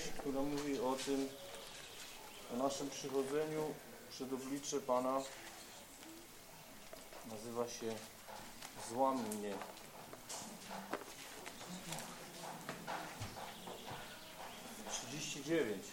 pieśń, która mówi o tym, o naszym przychodzeniu przed oblicze Pana. Nazywa się Złam mnie. Trzydzieści dziewięć.